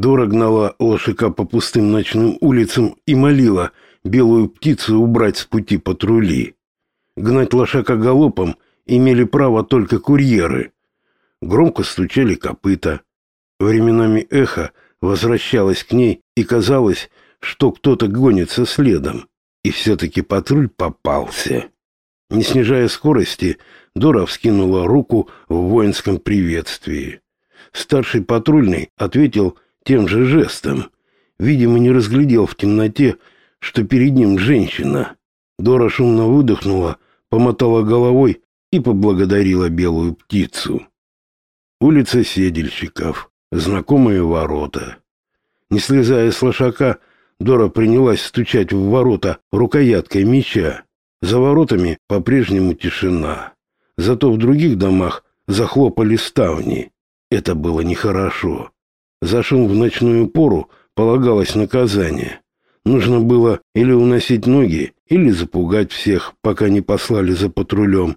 Дора гнала лошака по пустым ночным улицам и молила белую птицу убрать с пути патрули. Гнать лошака галопом имели право только курьеры. Громко стучали копыта. Временами эхо возвращалось к ней, и казалось, что кто-то гонится следом. И все-таки патруль попался. Не снижая скорости, Дора вскинула руку в воинском приветствии. Старший патрульный ответил тем же жестом. Видимо, не разглядел в темноте, что перед ним женщина. Дора шумно выдохнула, помотала головой и поблагодарила белую птицу. Улица Седельщиков, знакомые ворота. Не слезая с лошака, Дора принялась стучать в ворота рукояткой меча. За воротами по-прежнему тишина. Зато в других домах захлопали ставни. Это было нехорошо. За шум в ночную пору полагалось наказание. Нужно было или уносить ноги, или запугать всех, пока не послали за патрулем.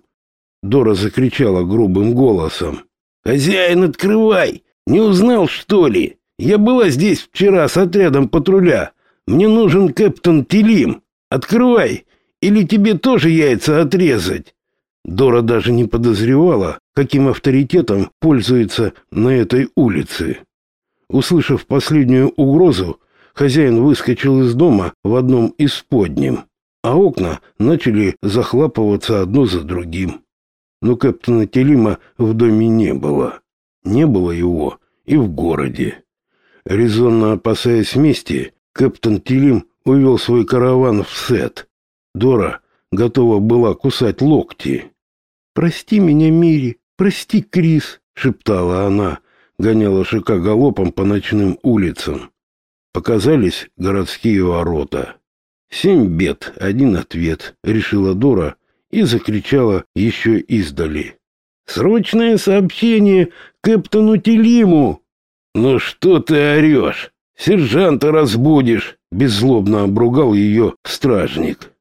Дора закричала грубым голосом. «Хозяин, открывай! Не узнал, что ли? Я была здесь вчера с отрядом патруля. Мне нужен капитан Телим. Открывай, или тебе тоже яйца отрезать?» Дора даже не подозревала, каким авторитетом пользуется на этой улице. Услышав последнюю угрозу, хозяин выскочил из дома в одном из подним, а окна начали захлапываться одно за другим. Но капитана Телима в доме не было. Не было его и в городе. Резонно опасаясь мести, капитан Телим увел свой караван в Сет. Дора готова была кусать локти. «Прости меня, Мири, прости, Крис», — шептала она, гоняла шика галопом по ночным улицам. Показались городские ворота. «Семь бед, один ответ», — решила Дора и закричала еще издали. «Срочное сообщение капитану Телиму!» «Ну что ты орешь? Сержанта разбудишь!» — беззлобно обругал ее стражник.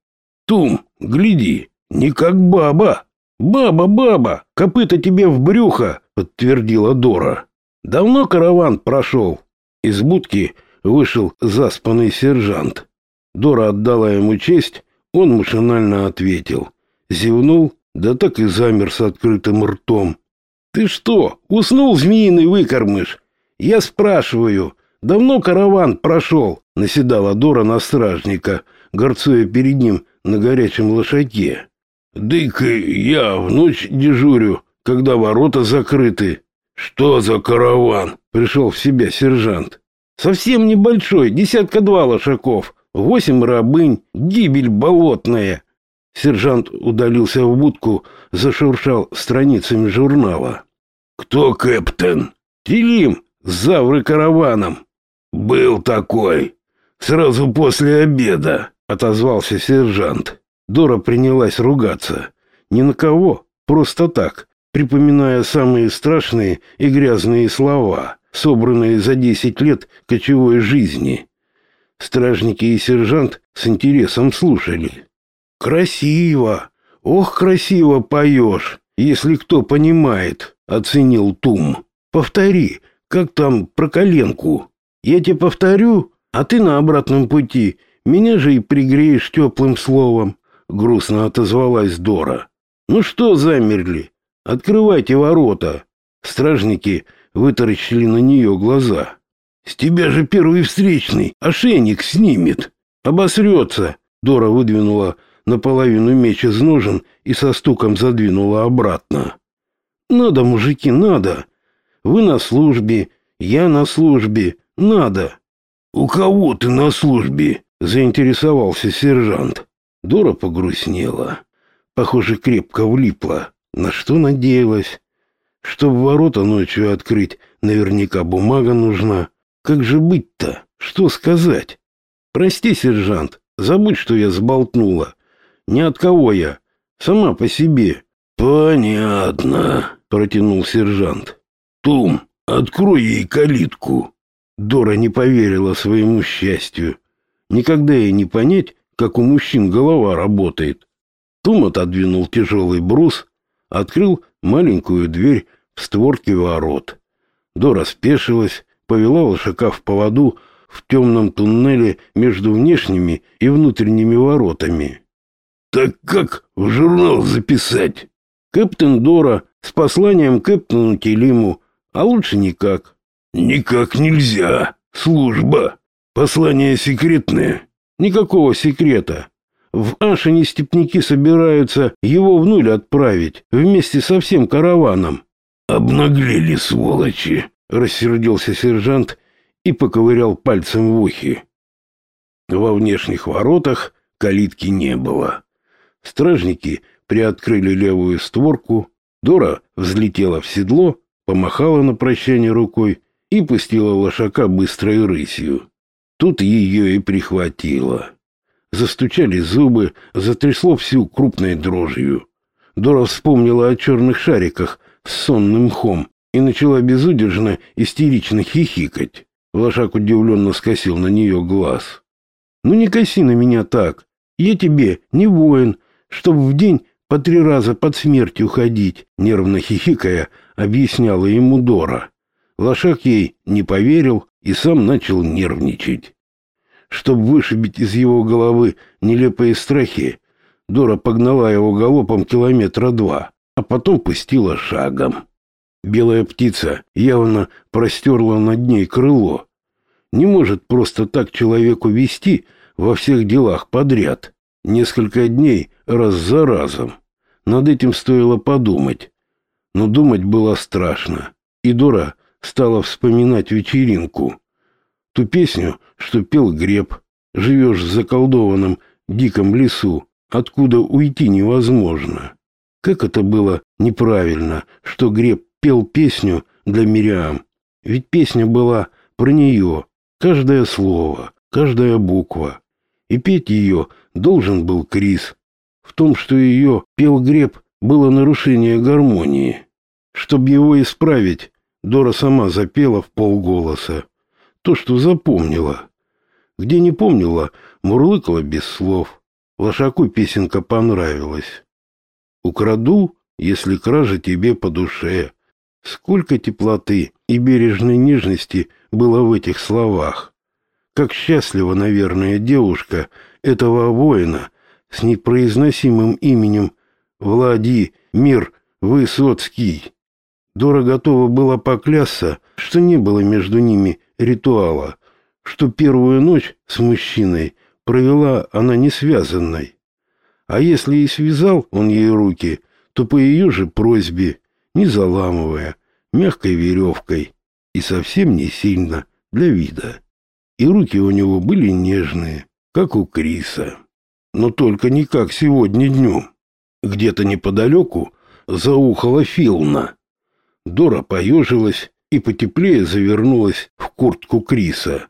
«Тум, гляди, не как баба!» «Баба, баба, копыта тебе в брюхо!» — подтвердила Дора. «Давно караван прошел?» Из будки вышел заспанный сержант. Дора отдала ему честь, он машинально ответил. Зевнул, да так и замер с открытым ртом. «Ты что, уснул, змеиный выкормыш? Я спрашиваю, давно караван прошел?» Наседала Дора на стражника, горцуя перед ним на горячем лошаке. «Дык, я в ночь дежурю, когда ворота закрыты». «Что за караван?» — пришел в себя сержант. Совсем небольшой, десятка два лошаков, восемь рабынь, гибель болотная. Сержант удалился в будку, зашуршал страницами журнала. Кто капитан? Телим, завры караваном. Был такой. Сразу после обеда, отозвался сержант. Дора принялась ругаться. Ни на кого, просто так, припоминая самые страшные и грязные слова собранные за десять лет кочевой жизни. Стражники и сержант с интересом слушали. «Красиво! Ох, красиво поешь, если кто понимает», — оценил Тум. «Повтори, как там про коленку? Я тебе повторю, а ты на обратном пути меня же и пригреешь теплым словом», — грустно отозвалась Дора. «Ну что замерли? Открывайте ворота». Стражники вытаращили на нее глаза. «С тебя же первый встречный, ошейник снимет, обосрется!» Дора выдвинула наполовину меч из ножен и со стуком задвинула обратно. «Надо, мужики, надо! Вы на службе, я на службе, надо!» «У кого ты на службе?» — заинтересовался сержант. Дора погрустнела. Похоже, крепко влипла. На что надеялась? Чтобы ворота ночью открыть, наверняка бумага нужна. Как же быть-то? Что сказать? Прости, сержант, забудь, что я сболтнула. Ни от кого я. Сама по себе. Понятно, протянул сержант. Тум, открой ей калитку. Дора не поверила своему счастью. Никогда ей не понять, как у мужчин голова работает. Тум отодвинул тяжелый брус, открыл маленькую дверь в створке ворот. Дора спешилась, повела лошака в поводу в темном туннеле между внешними и внутренними воротами. «Так как в журнал записать?» «Кэптен Дора с посланием Кэптену Телиму, а лучше никак». «Никак нельзя. Служба. Послание секретное». «Никакого секрета. В Ашине степняки собираются его в нуль отправить вместе со всем караваном». «Обнаглели, сволочи!» — рассердился сержант и поковырял пальцем в ухе. Во внешних воротах калитки не было. Стражники приоткрыли левую створку, Дора взлетела в седло, помахала на прощание рукой и пустила лошака быстрой рысью. Тут ее и прихватило. Застучали зубы, затрясло всю крупной дрожью. Дора вспомнила о черных шариках с сонным мхом и начала безудержно истерично хихикать. Лошак удивленно скосил на нее глаз. «Ну не коси на меня так. Я тебе не воин, чтоб в день по три раза под смертью ходить», нервно хихикая, объясняла ему Дора. Лошак ей не поверил и сам начал нервничать. Чтобы вышибить из его головы нелепые страхи, Дора погнала его галопом километра два, а потом пустила шагом. Белая птица явно простерла над ней крыло. Не может просто так человеку вести во всех делах подряд, несколько дней раз за разом. Над этим стоило подумать. Но думать было страшно. И Дора стала вспоминать вечеринку. Ту песню, что пел Греб. Живешь в заколдованном диком лесу, откуда уйти невозможно. Как это было неправильно, что Греб пел песню для Мириам. Ведь песня была про нее, каждое слово, каждая буква. И петь ее должен был Крис. В том, что ее пел Греб, было нарушение гармонии. Чтобы его исправить, Дора сама запела в полголоса. То, что запомнила. Где не помнила, мурлыкала без слов. Лошаку песенка понравилась. «Украду, если кража тебе по душе», Сколько теплоты и бережной нежности было в этих словах. Как счастлива, наверное, девушка этого воина с непроизносимым именем Владимир Высоцкий. Дора готова была поклясться, что не было между ними ритуала, что первую ночь с мужчиной провела она не связанной. А если и связал он ей руки, то по ее же просьбе не заламывая, мягкой веревкой и совсем не сильно для вида. И руки у него были нежные, как у Криса. Но только не как сегодня днем. Где-то неподалеку заухала Филна. Дора поежилась и потеплее завернулась в куртку Криса.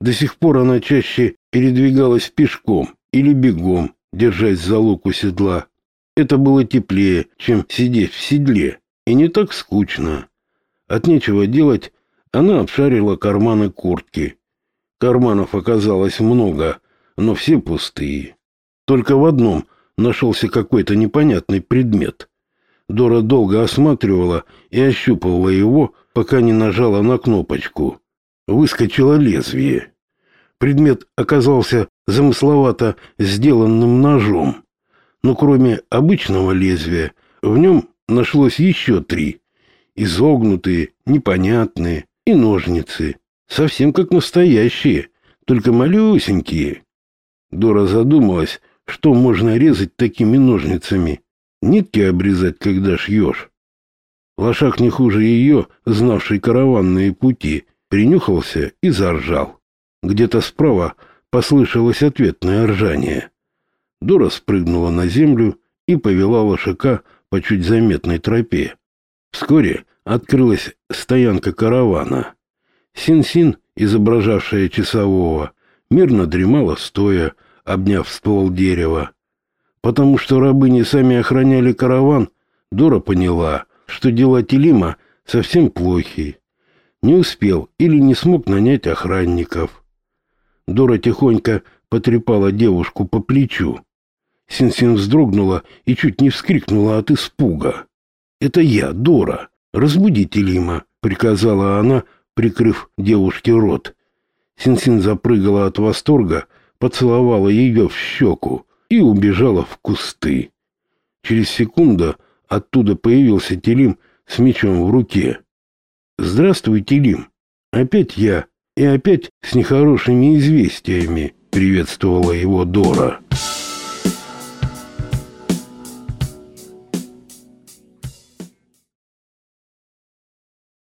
До сих пор она чаще передвигалась пешком или бегом, держась за луку седла. Это было теплее, чем сидеть в седле и не так скучно. От нечего делать она обшарила карманы куртки. Карманов оказалось много, но все пустые. Только в одном нашелся какой-то непонятный предмет. Дора долго осматривала и ощупывала его, пока не нажала на кнопочку. Выскочило лезвие. Предмет оказался замысловато сделанным ножом, но кроме обычного лезвия в нем нашлось еще три. Изогнутые, непонятные и ножницы. Совсем как настоящие, только малюсенькие. Дора задумалась, что можно резать такими ножницами. Нитки обрезать, когда шьешь. Лошак не хуже ее, знавший караванные пути, принюхался и заржал. Где-то справа послышалось ответное ржание. Дора спрыгнула на землю и повела лошака по чуть заметной тропе. Вскоре открылась стоянка каравана. Син-Син, изображавшая часового, мирно дремала стоя, обняв ствол дерева. Потому что рабыни сами охраняли караван, Дора поняла, что дела Телима совсем плохи. Не успел или не смог нанять охранников. Дора тихонько потрепала девушку по плечу. Синсин вздрогнула и чуть не вскрикнула от испуга. «Это я, Дора. Разбудите Лима», — приказала она, прикрыв девушке рот. Синсин запрыгала от восторга, поцеловала ее в щеку и убежала в кусты. Через секунду оттуда появился Телим с мечом в руке. «Здравствуй, Телим! Опять я, и опять с нехорошими известиями», — приветствовала его Дора. «Дора».